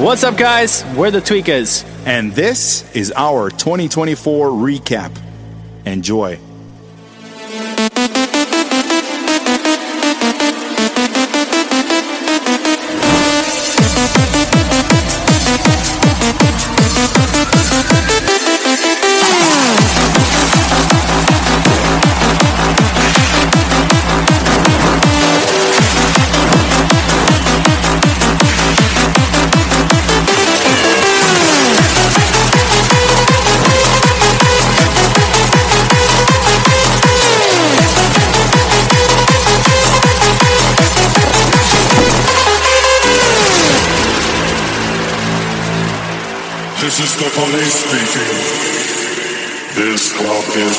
What's up, guys? We're the Tweakers. And this is our 2024 recap. Enjoy. police speaking. This club is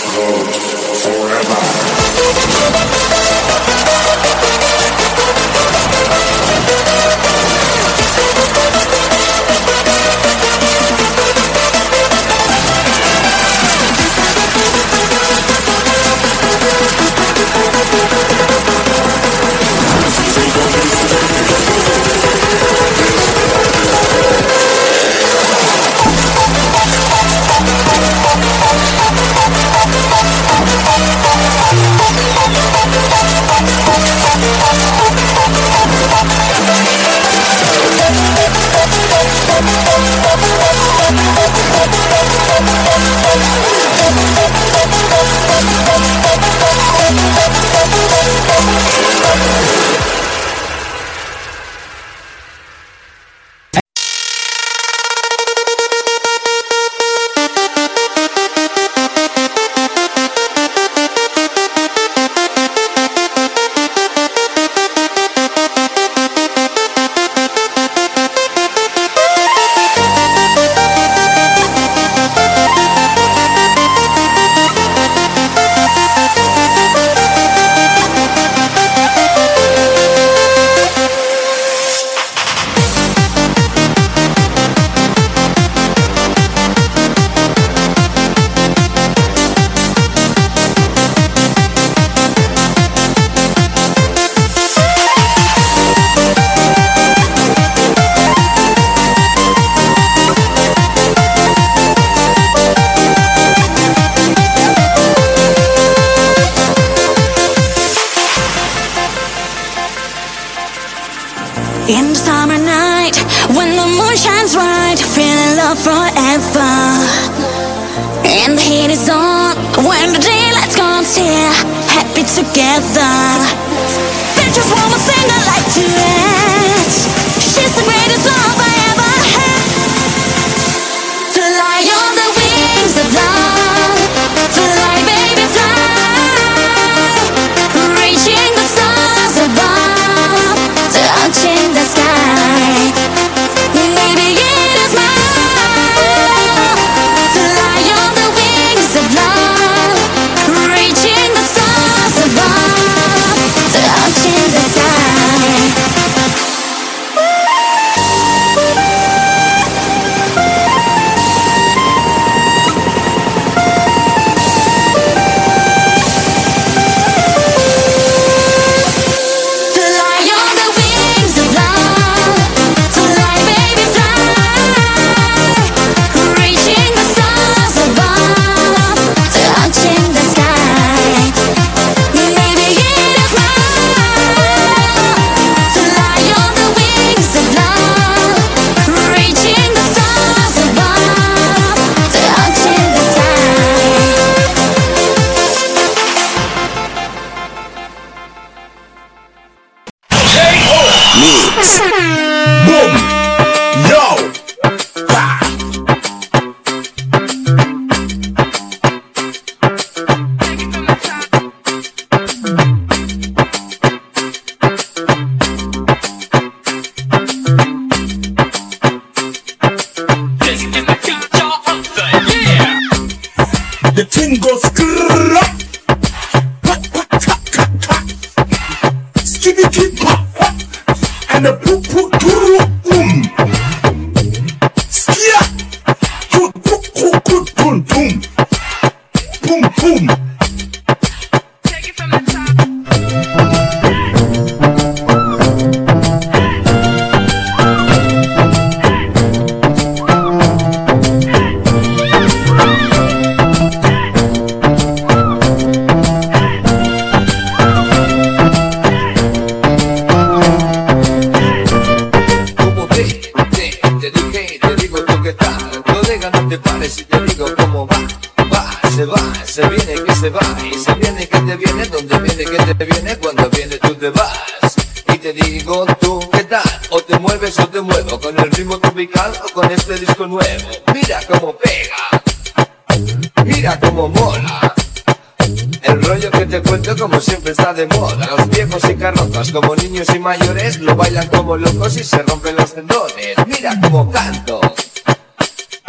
locos y se rompen los tendones. Mira cómo canto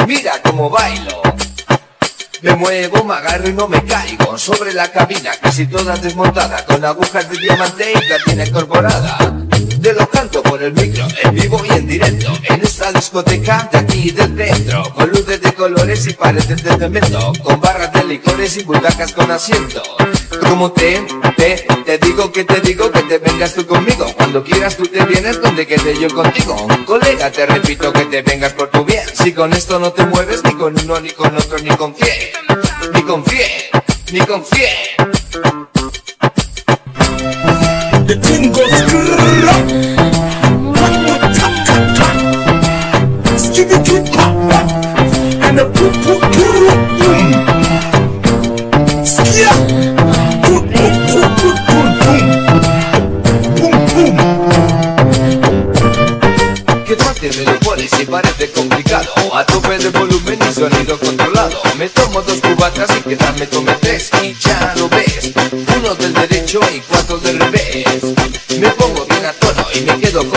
Mira cómo bailo. Me muevo, me agarro y no me caigo. Sobre la cabina, casi toda desmontada Con agujas de diamante y platina incorporada Te lo canto por el micro, en vivo y en directo. En esta discoteca de aquí del centro Con luces de colores y paredes de cemento Con barras de licores y butacas con asiento. Como te, te, te digo que te digo que te vengas tú conmigo Cuando quieras tú te vienes donde quede yo contigo. Colega, te repito que te vengas por tu bien. Si con esto no te mueves ni con uno, ni con otro, ni con Ni con ni con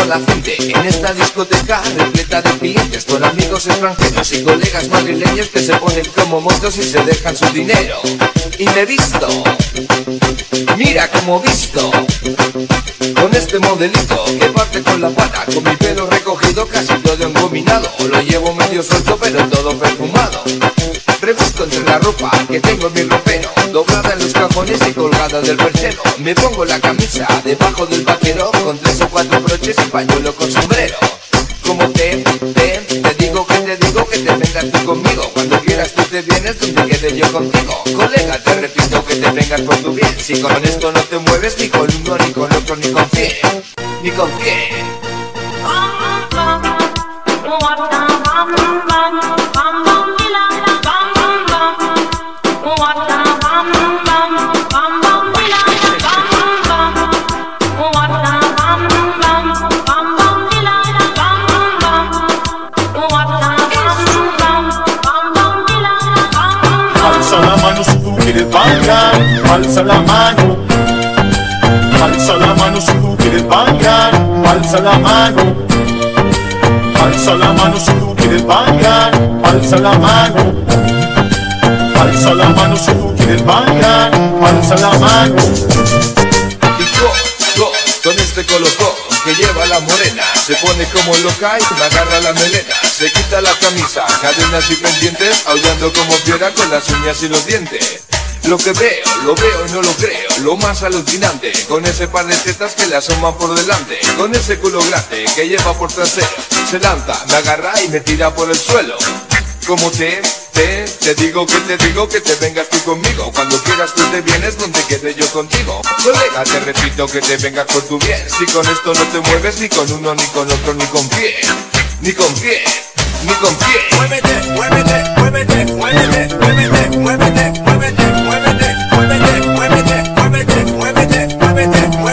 la gente En esta discoteca repleta de clientes Con amigos extranjeros y colegas madrileños Que se ponen como motos y se dejan su dinero. Y me visto Mira como visto con este modelito que parte con la pata Con mi pelo recogido casi todo engominado Lo llevo medio suelto pero todo perfumado. Rebusco entre la ropa que tengo en mi ropero Doblada en los cajones y colgada del perchero. Me pongo la camisa debajo del vaquero Con tres o cuatro broches y pañuelo con sombrero. Como te, te, te digo que te digo que te vengas tú conmigo. Cuando quieras tú te vienes donde quede yo contigo. Colega, te repito que te vengas por tu bien. Si con esto no te mueves ni con uno, ni con otro, ni con quién Ni con quién alza la mano. Alza la mano si tú quieres bailar, alza la mano. Alza la mano si tú quieres bailar, alza la mano. Alza la mano si tú quieres bailar, alza la mano. Y go, go, con este colocó que lleva la morena Se pone como loca y me agarra la melena Se quita la camisa, cadenas y pendientes Aullando como fiera con las uñas y los dientes lo que veo, lo veo y no lo creo. Lo más alucinante Con ese par de tetas que le asoman por delante. Con ese culo grande que lleva por trasero. Se lanza, me agarra y me tira por el suelo. Como te, te, te digo que te digo que te vengas tú conmigo. Cuando quieras tú te vienes donde quede yo contigo. Colega, te repito que te vengas por tu bien. Si con esto no te mueves ni con uno, ni con otro, ni con quién Ni con quién, ni con Muévete, muévete, muévete, muévete, muévete, muévete, muévete, muévete, muévete, muévete, muévete, muévete, muévete, muévete.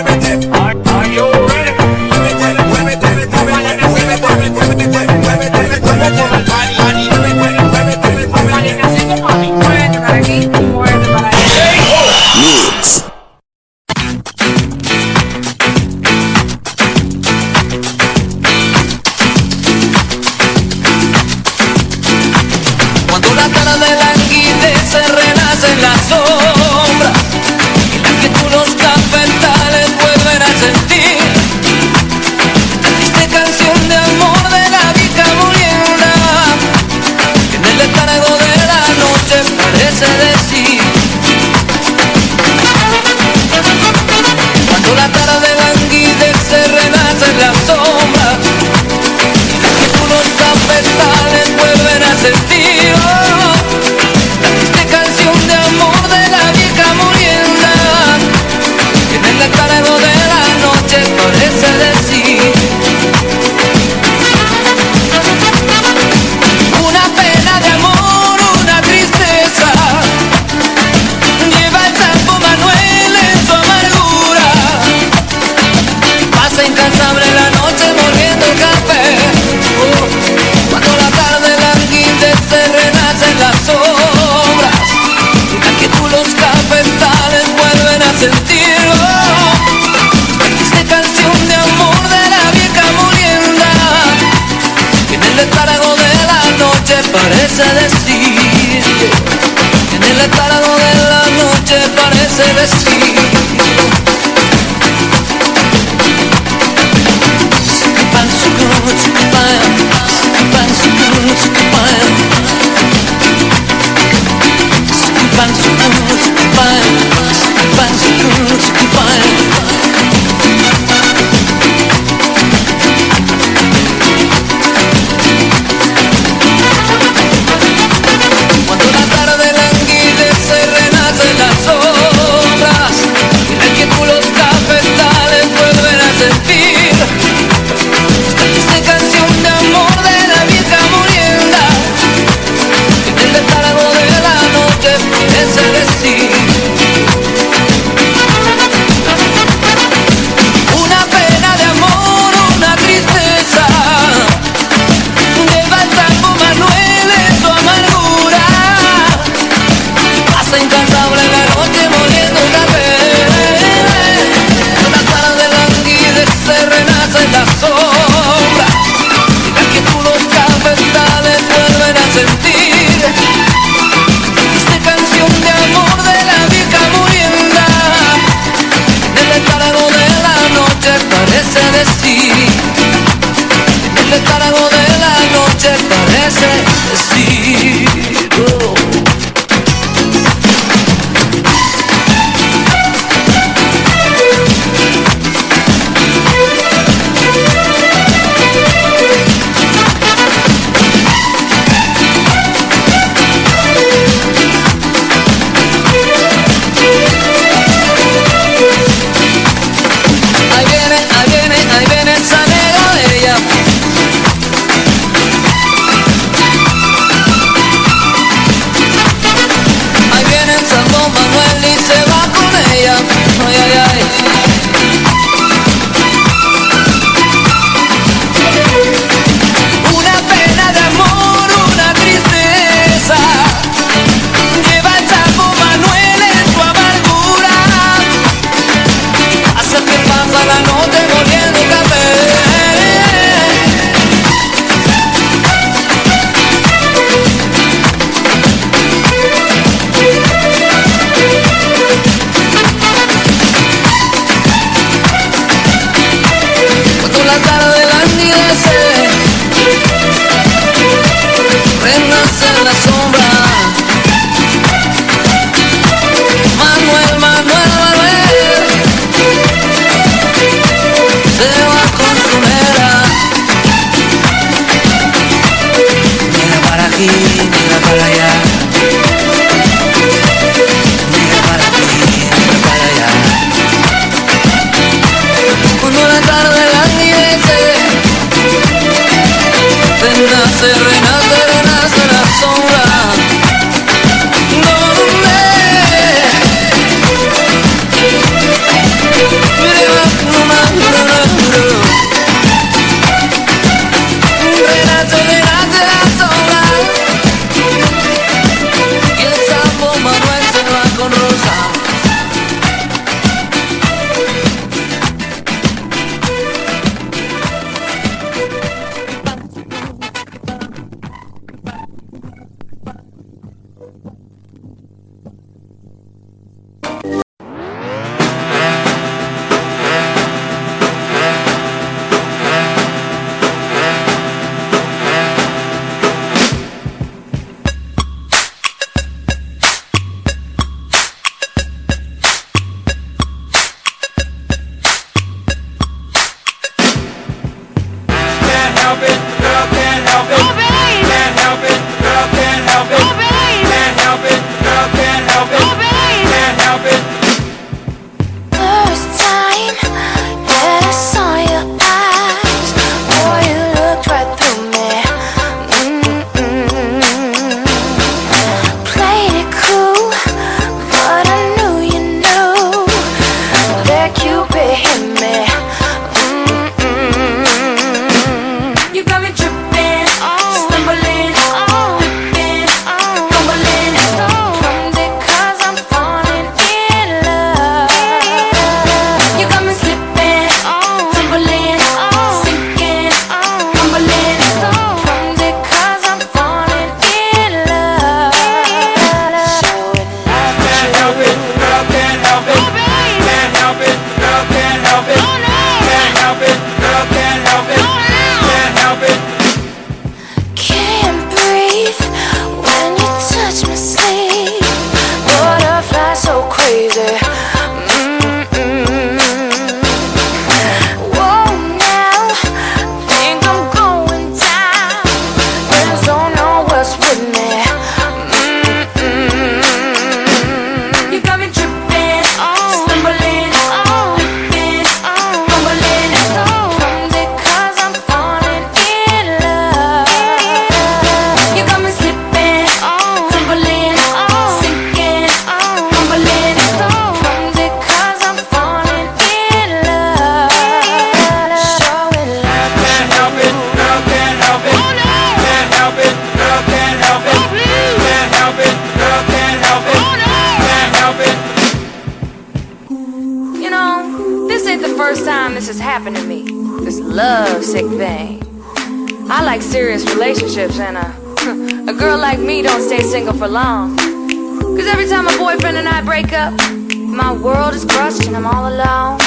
and I'm all alone.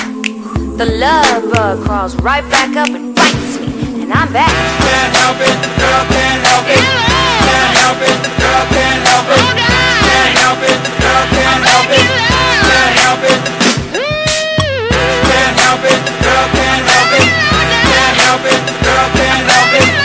The love bug crawls right back up and bites me, and I'm back. Can't help it, girl, can't help it. Can't help it, girl, can't help it. Can't help it, girl, can't help it. Can't help it. Can't help it, girl, can't help it. Can't help it, girl, can't help it.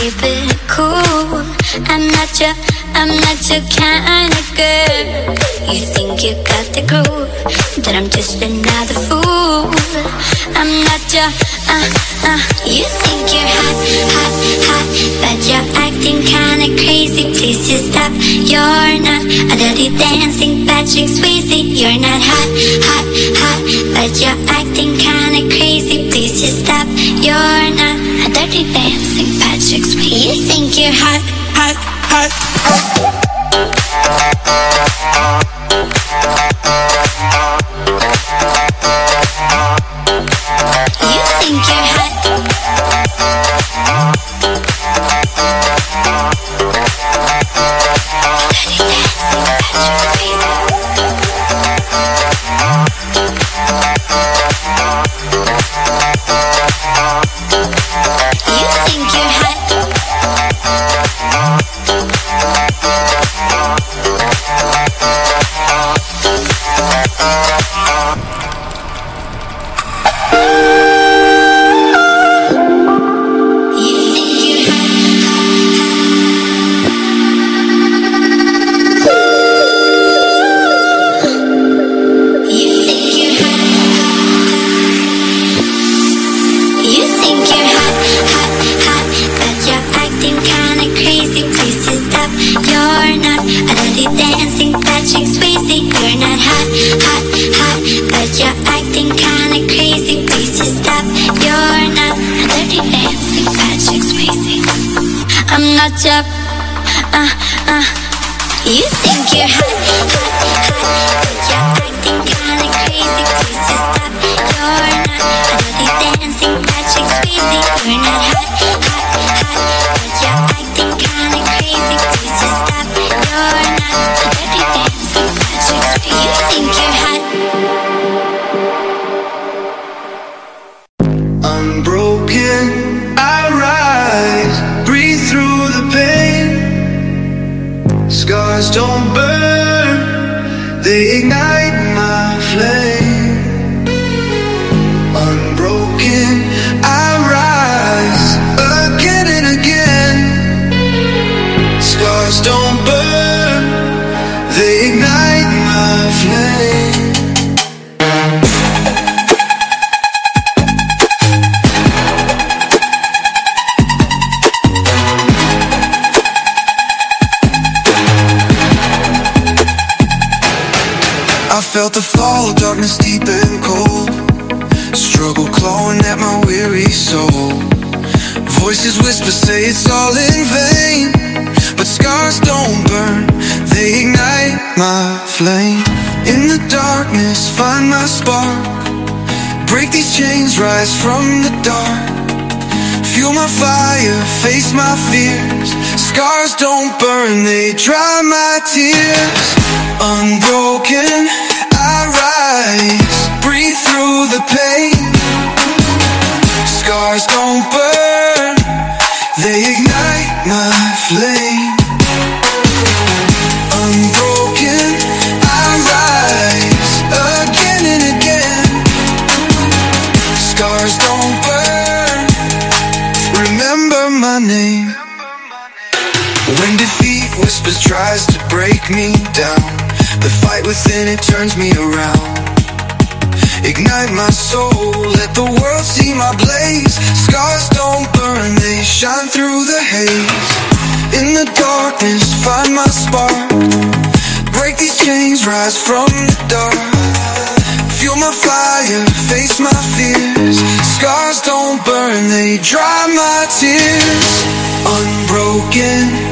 keep it cool. I'm not your, I'm not your kind of girl. You think you got the groove, then I'm just another fool. I'm not your, uh, uh. You think you're hot, hot, hot, but you're acting kinda crazy. Please just stop. You're not a dirty dancing Patrick Swayze. You're not hot, hot, hot, but you're acting kinda crazy. Please just stop. You're not dirty dancing Patrick Swayze. You think you're hot, hot, hot, hot. again.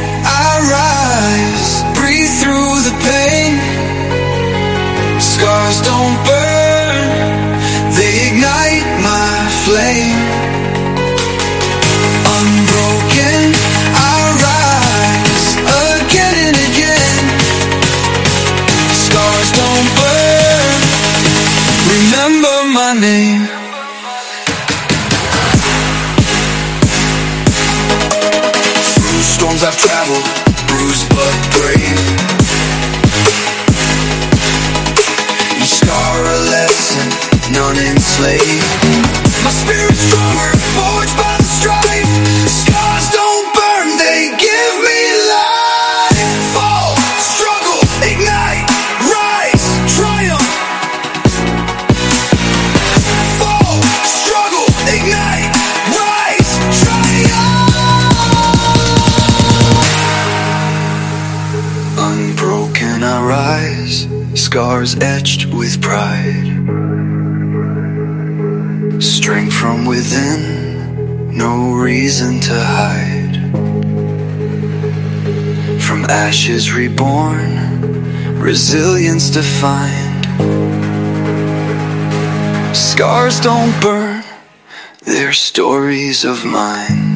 ashes reborn, resilience defined. Scars don't burn, they're stories of mine.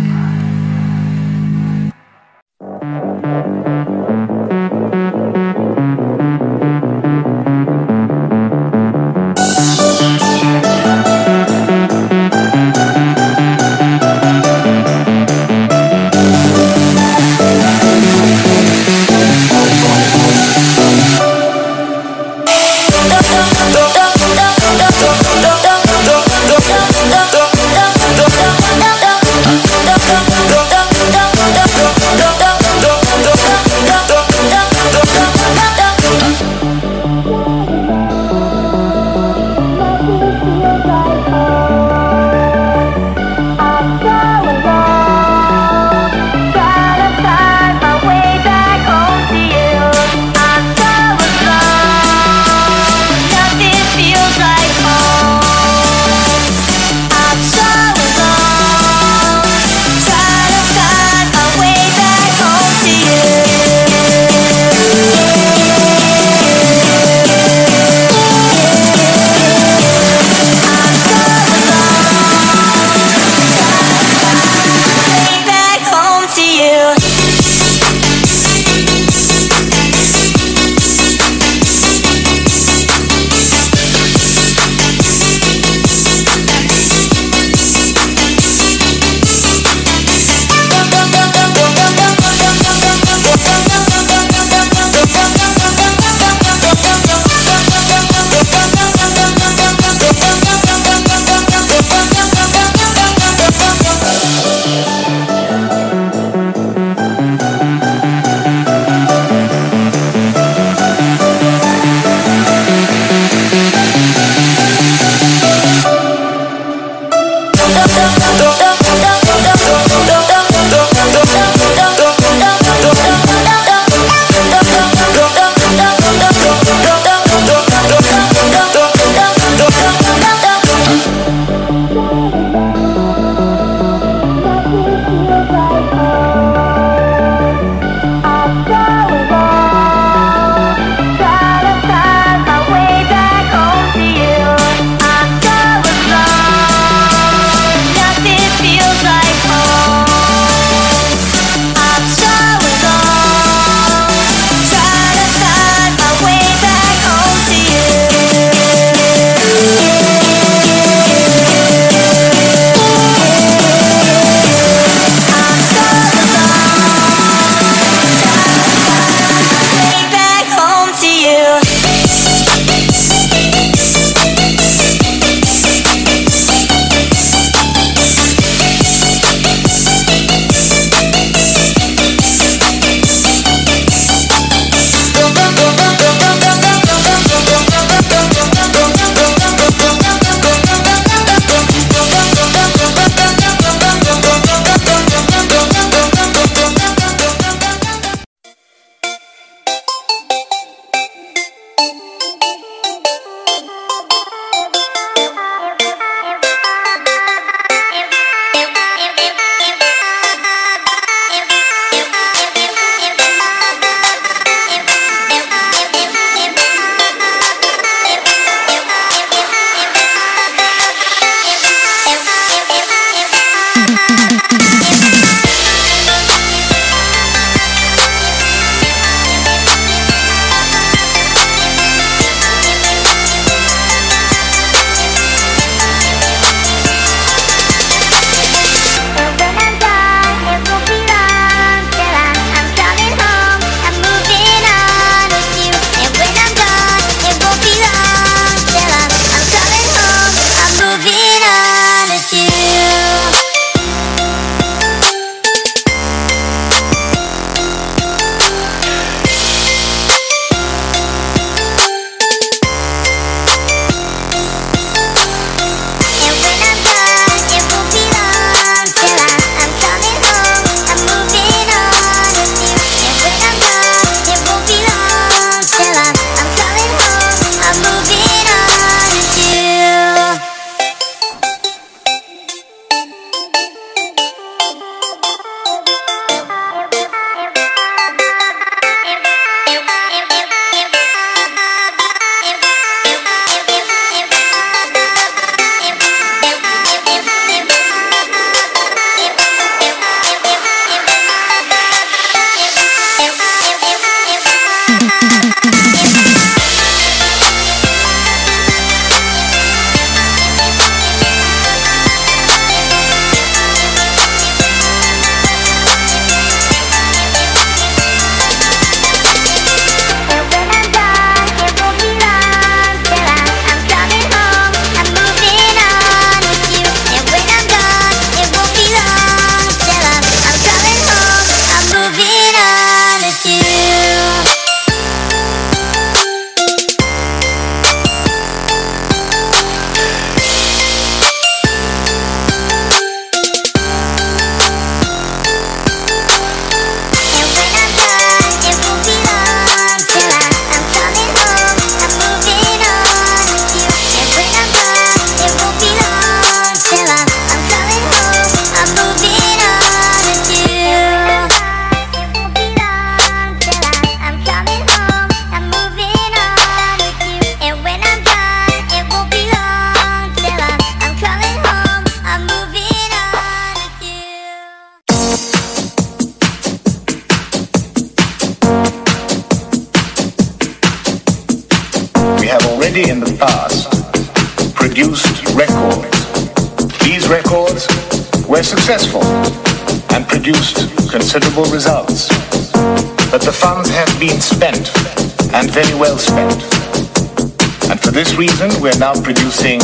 Reason, we're now producing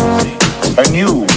a new,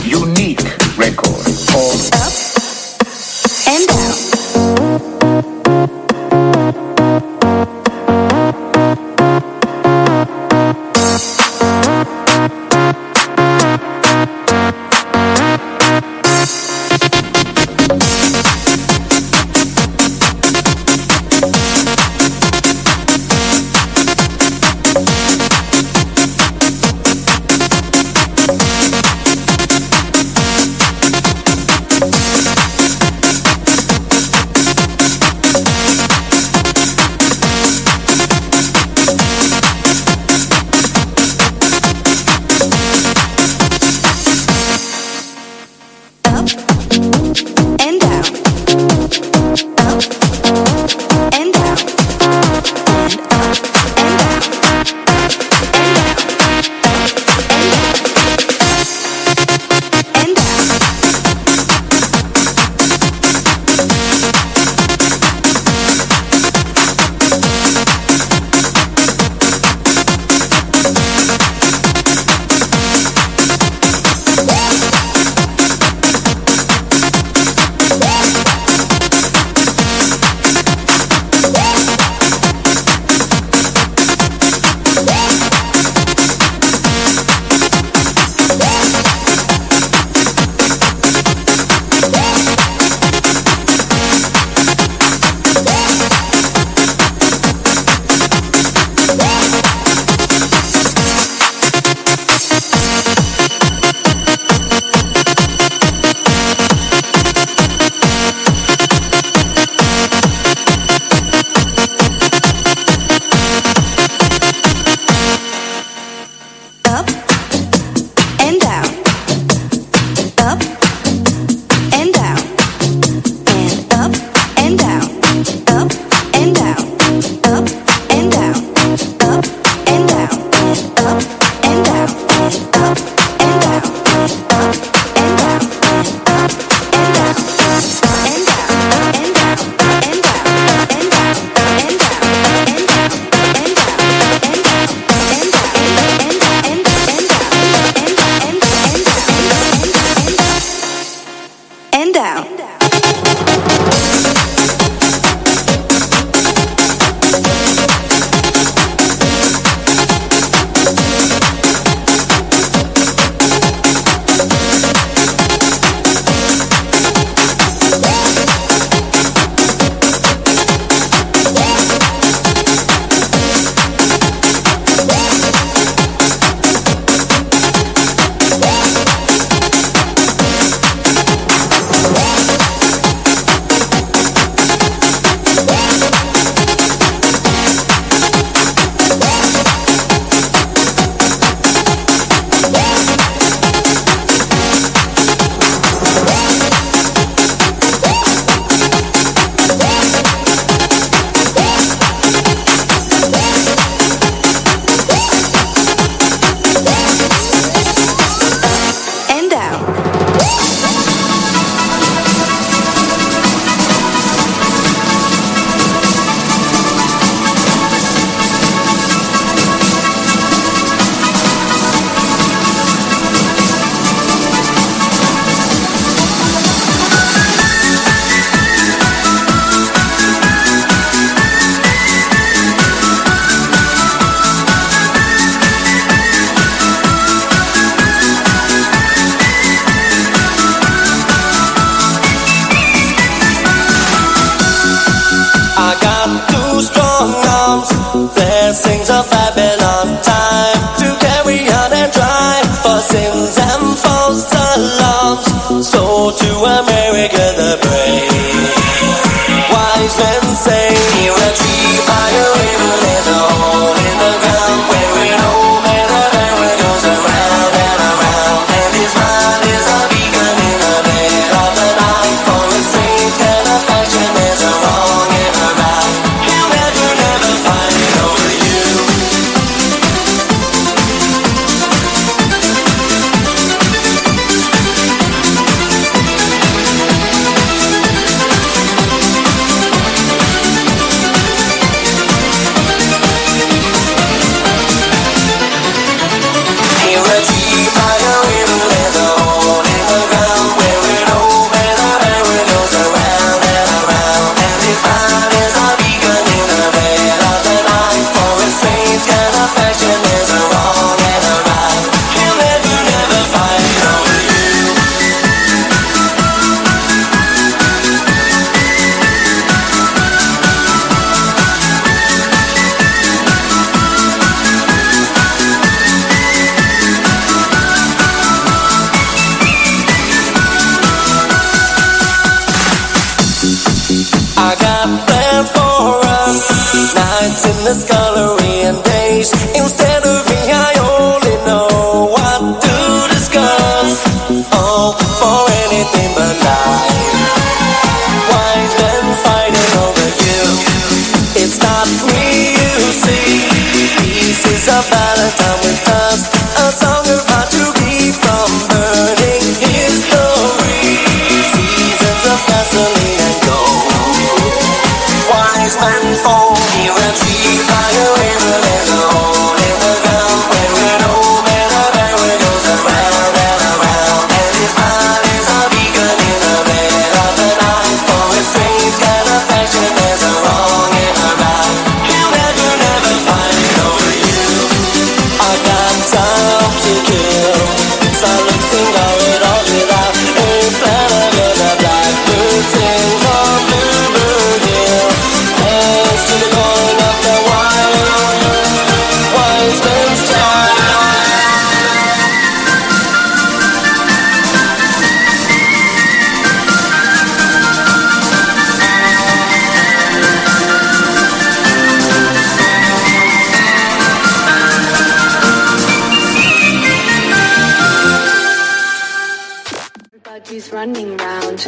running round.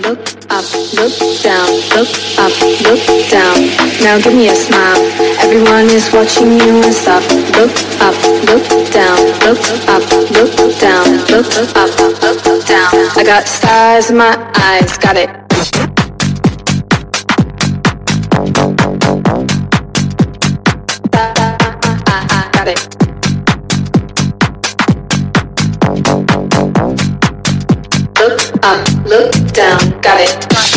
Look up, look down, look up, look down. Now give me a smile. Everyone is watching you and stop. Look up, look down, look up, look down, look up, look down. I got stars in my eyes, got it. Up, look down, got it.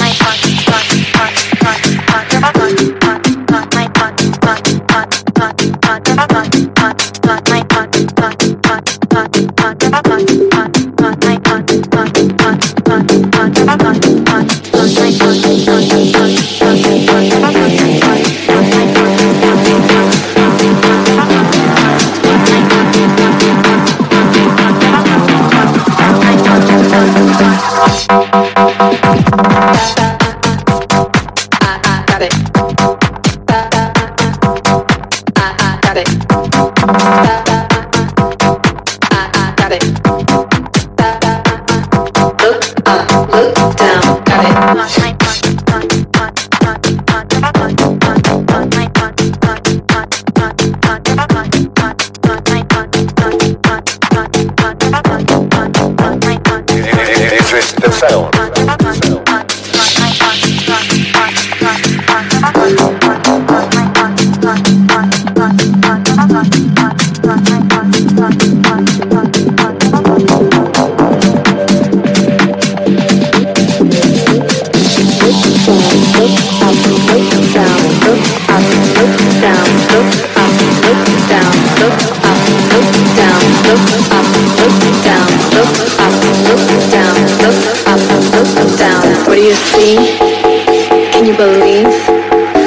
What do you see? Can you believe?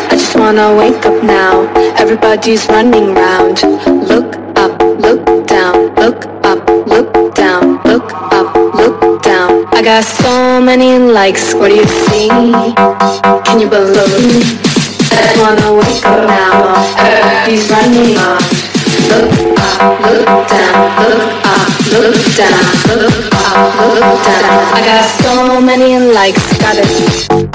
I just wanna wake up now. Everybody's running round. Look up, look down, look up, look down, look up, look down. I got so many likes. What do you see? Can you believe? I just wanna wake up now. Everybody's running round. Look up, look down, look up, look down, look up. I got so many likes. Got it.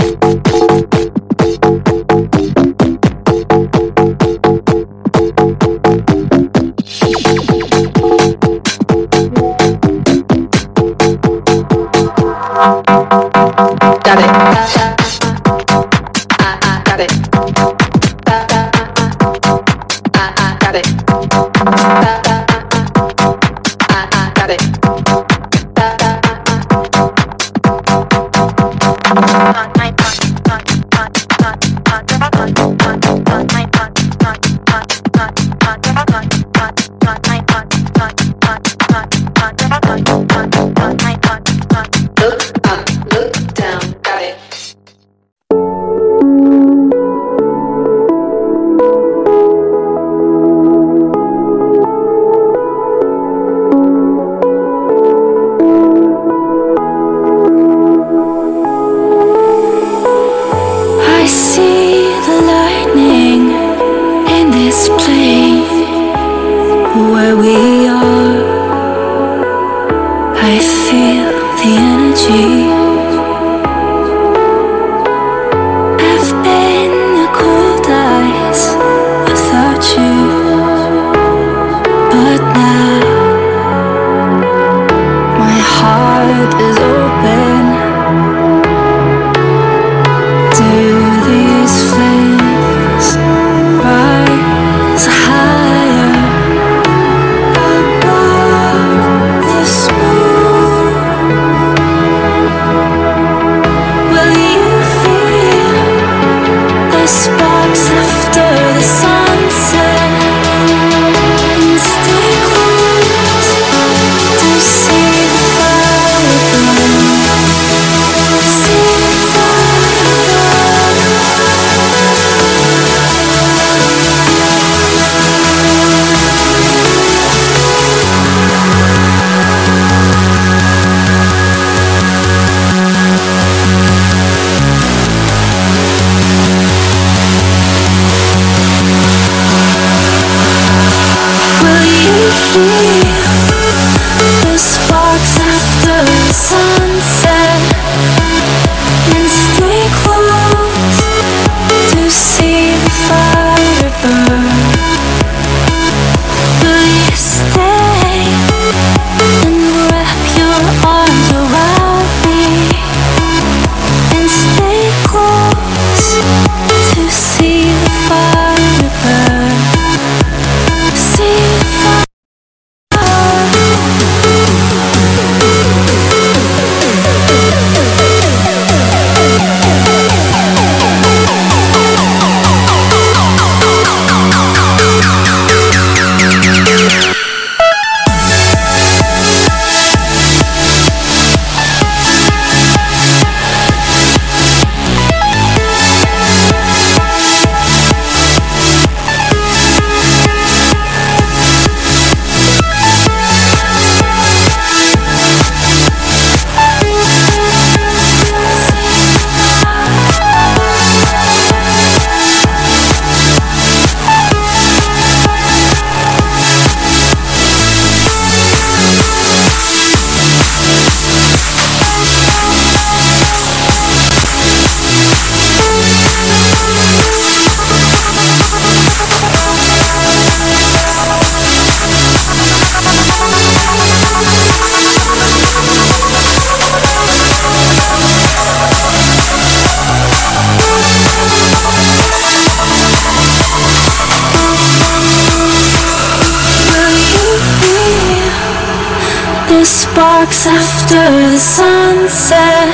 After the sunset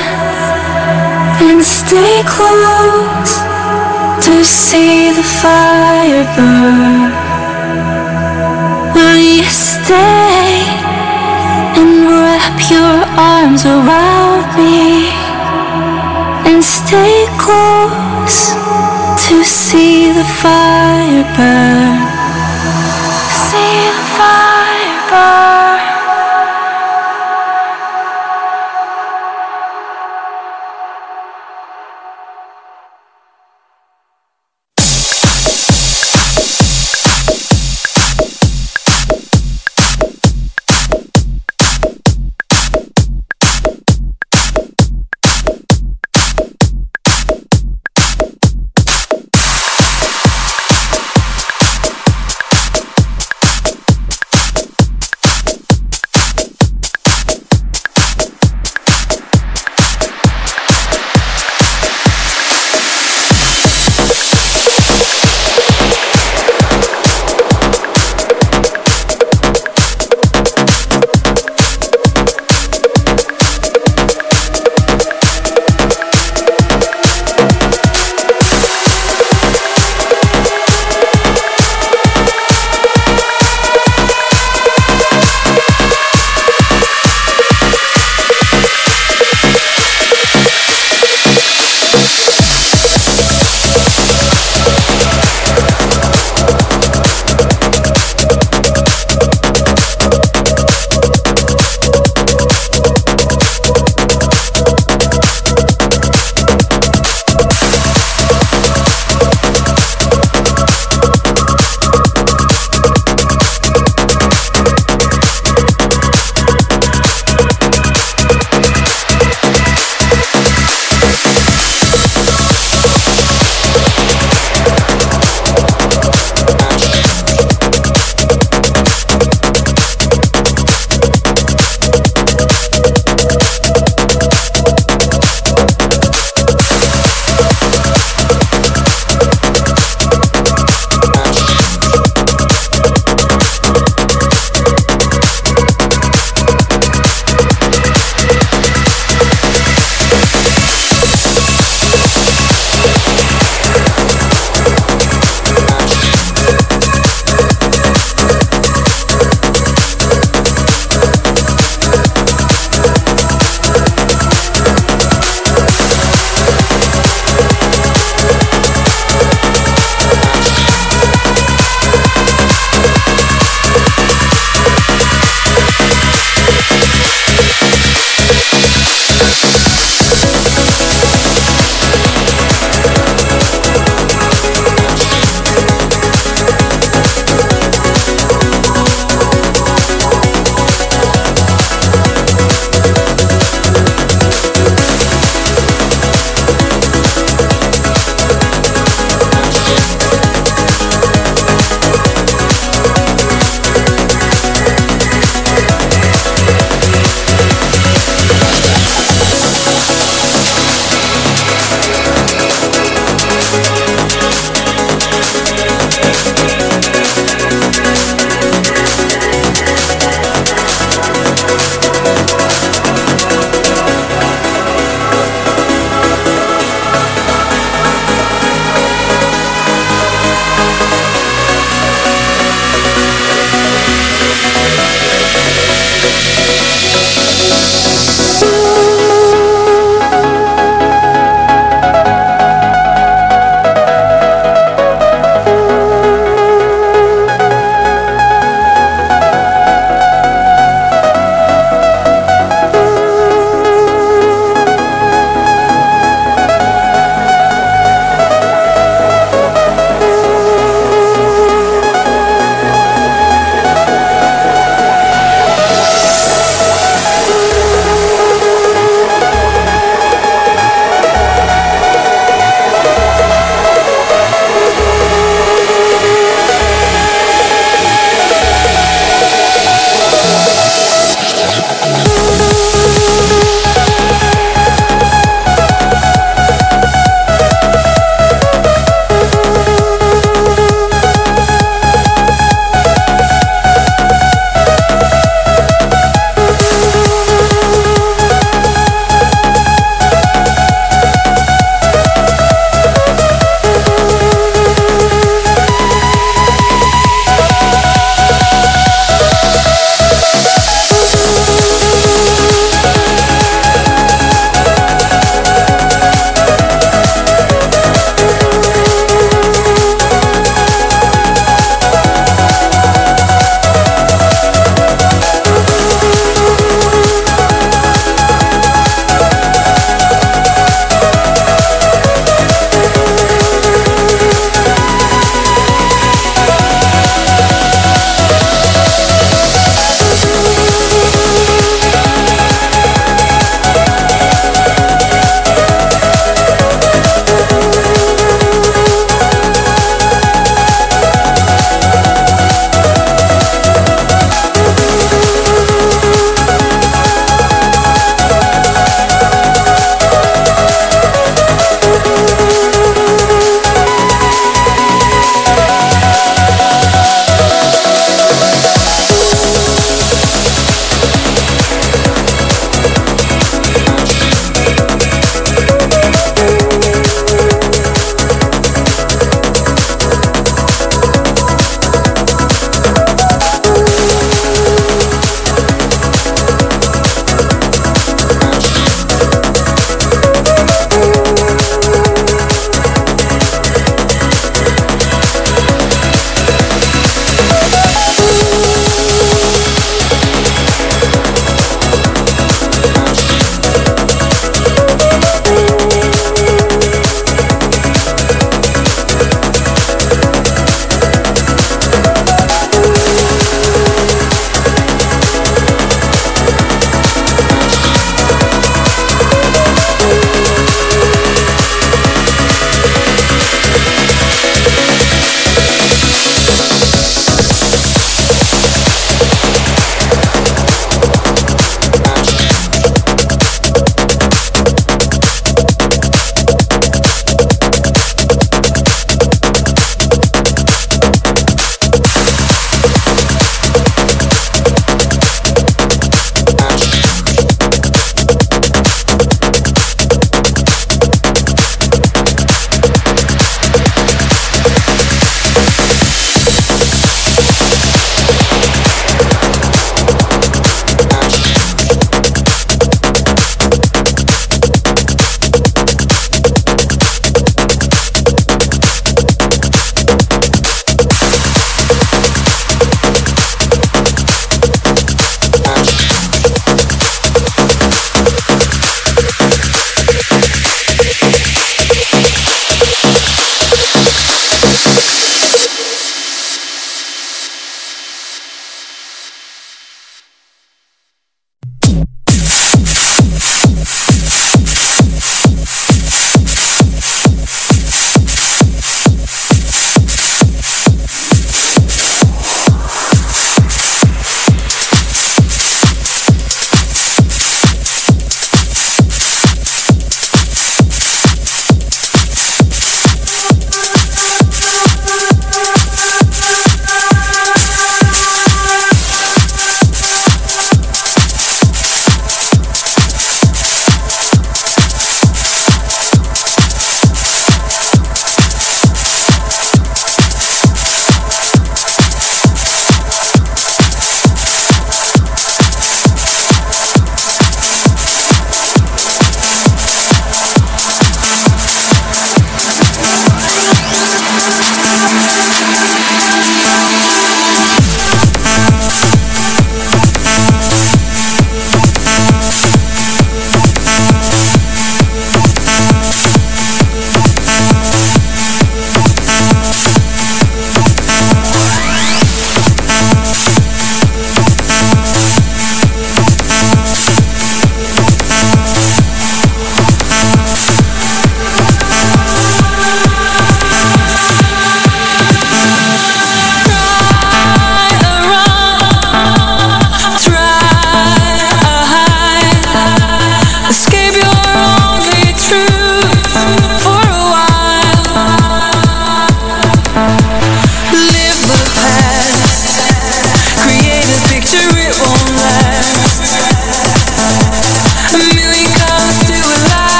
and stay close to see the fire burn. Will you stay and wrap your arms around me and stay close to see the fire burn?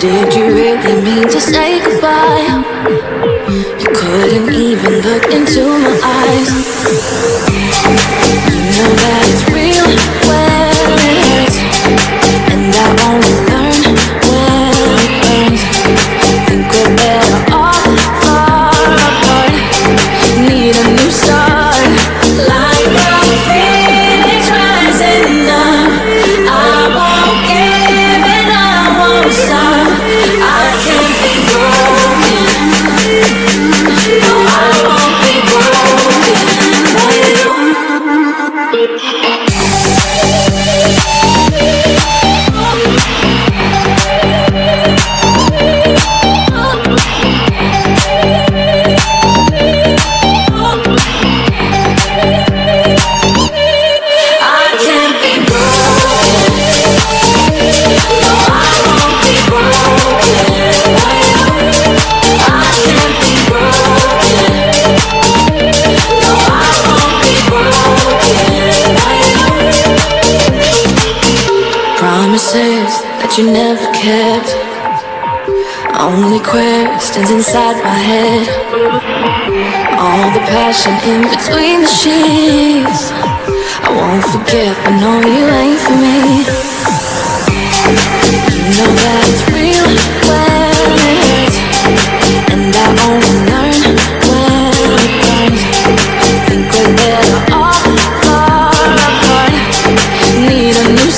Did you really mean to say goodbye? You couldn't even look into my eyes. Questions inside my head. All the passion in between the sheets. I won't forget, but no, you ain't for me. You know that it's real when it hurts, and I only learn when it burns. Think we're better off far apart. Need a new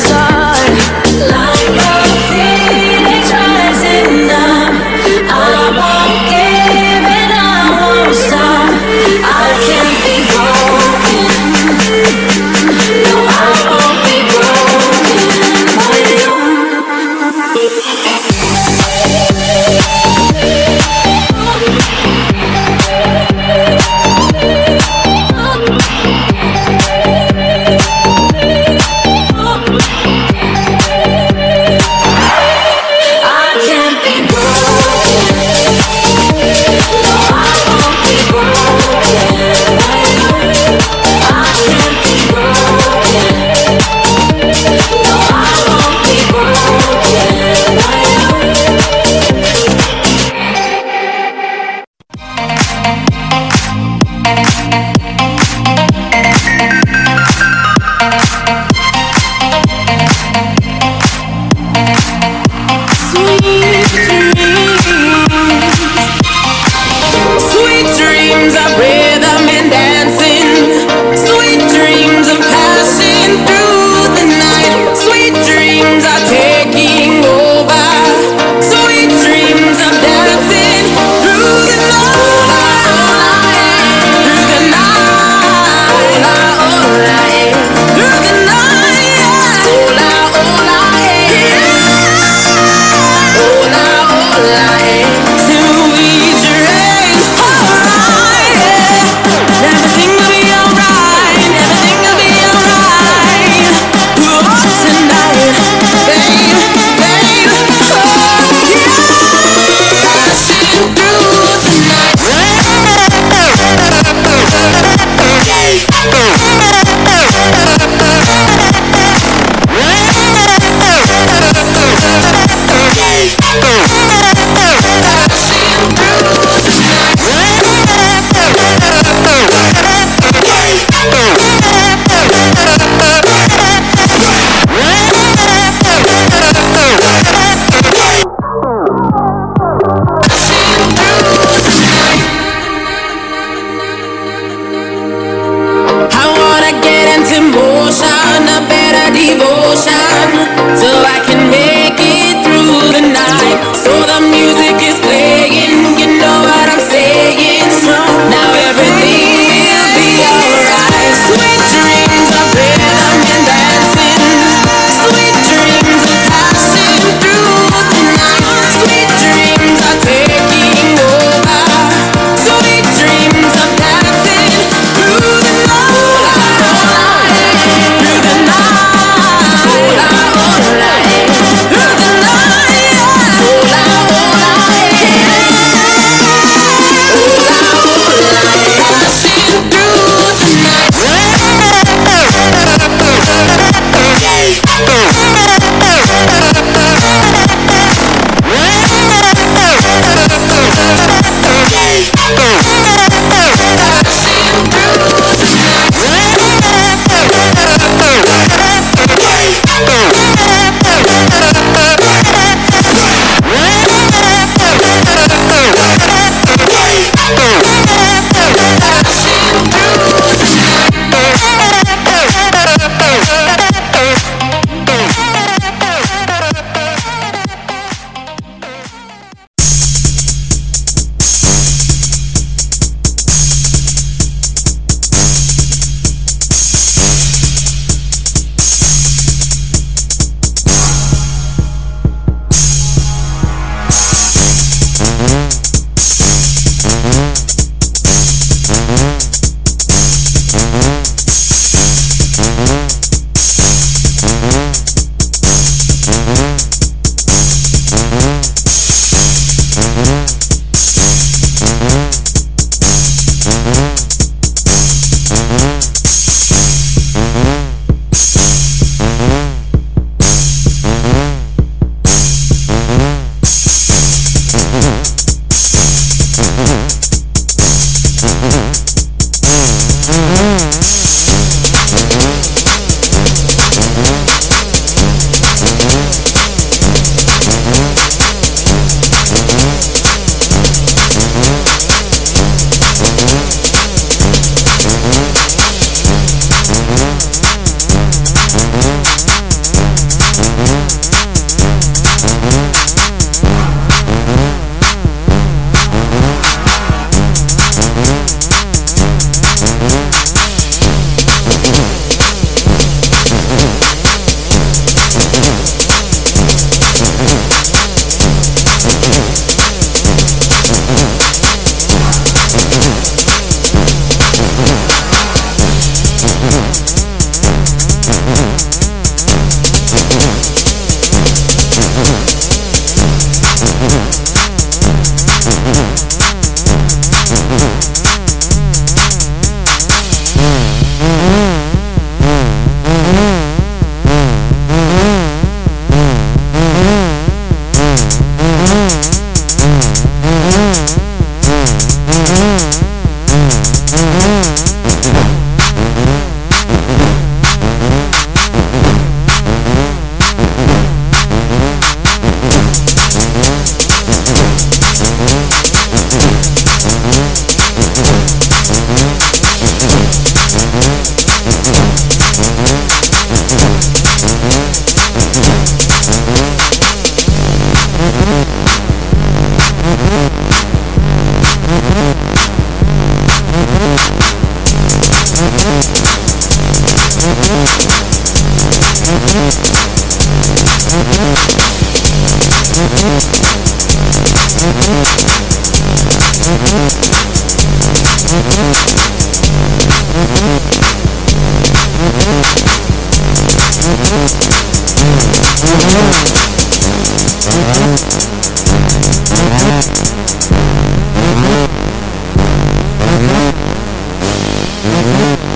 Thank